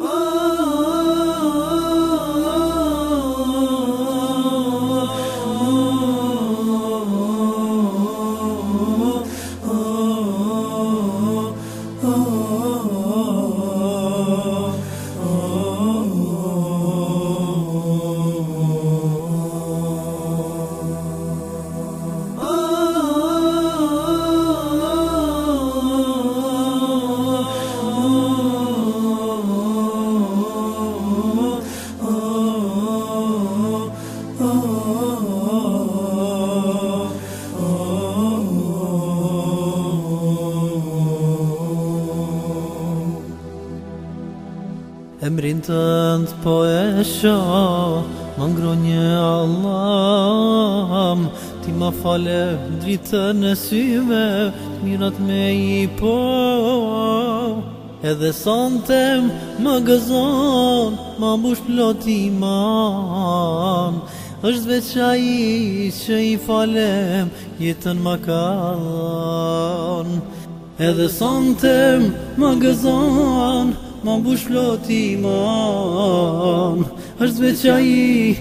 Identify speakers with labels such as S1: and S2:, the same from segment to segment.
S1: Ooh.
S2: Emrin të ndë po e sho Më ngro një allam Ti ma fale dritën në syve Mirat me i po Edhe santem më gëzon Ma mbush plot iman është veqa i që i falem Jetën më kanë. Edhe santem ma gëzon, ma bush plot iman është zve qaji,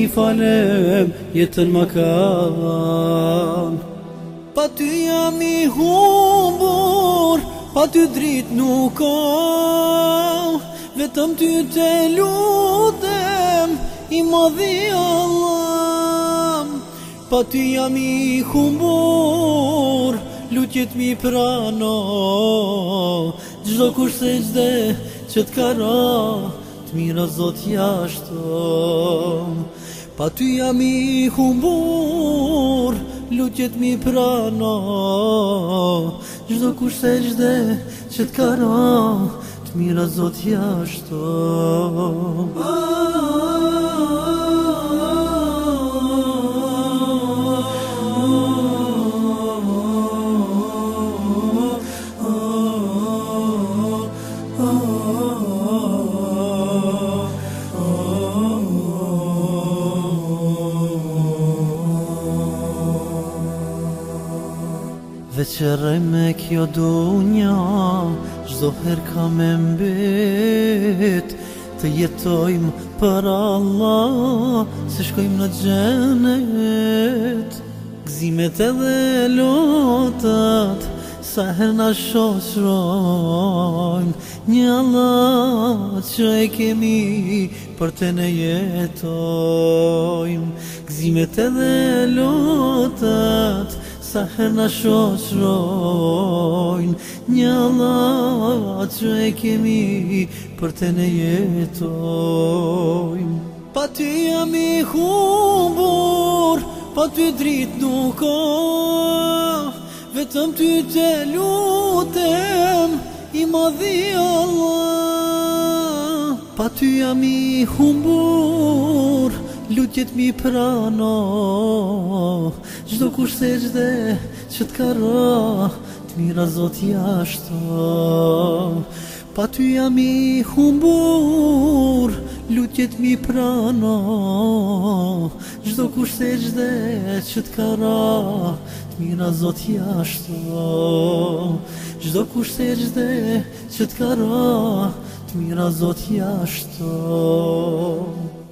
S2: i falem, jetën ma kavan Pa ty jam i humbur, pa ty drit nuk o Vetëm ty të lutem, i madhi Allah Pa ty jam i humbur, pa ty drit nuk o lutjet mi prano Gjdo kush se gjde që t'kara Të zot jashtëm Pa ty jam i humbur Lutjet mi prano Gjdo kush se gjde që t'kara Të zot jashtëm Dhe që rëj me kjo dunja, Shdo her ka me mbet, Të jetojmë për Allah, Se shkojmë në gjenet, Gzimet edhe lotat, Sa her në shoshrojmë, Një Allah që e kemi, Për të ne jetojmë, Gzimet edhe lotat, lotat, Sa her në shoshrojnë Një lava që kemi Për të ne jetojnë Pa ty jam i humbur Pa ty drit nuk o Vetëm ty të lutem I madhi Allah Pa ty jam i humbur Pa ty jam i humbur lutjet mi prano Gjdo kush se gjde që t'kara Të mira zot jashto Pa ty jam i humbur Lutjet mi prano Gjdo kush se gjde që t'kara Të mira zot jashto Gjdo kush se gjde që t'kara Të mira zot jashto zot jashto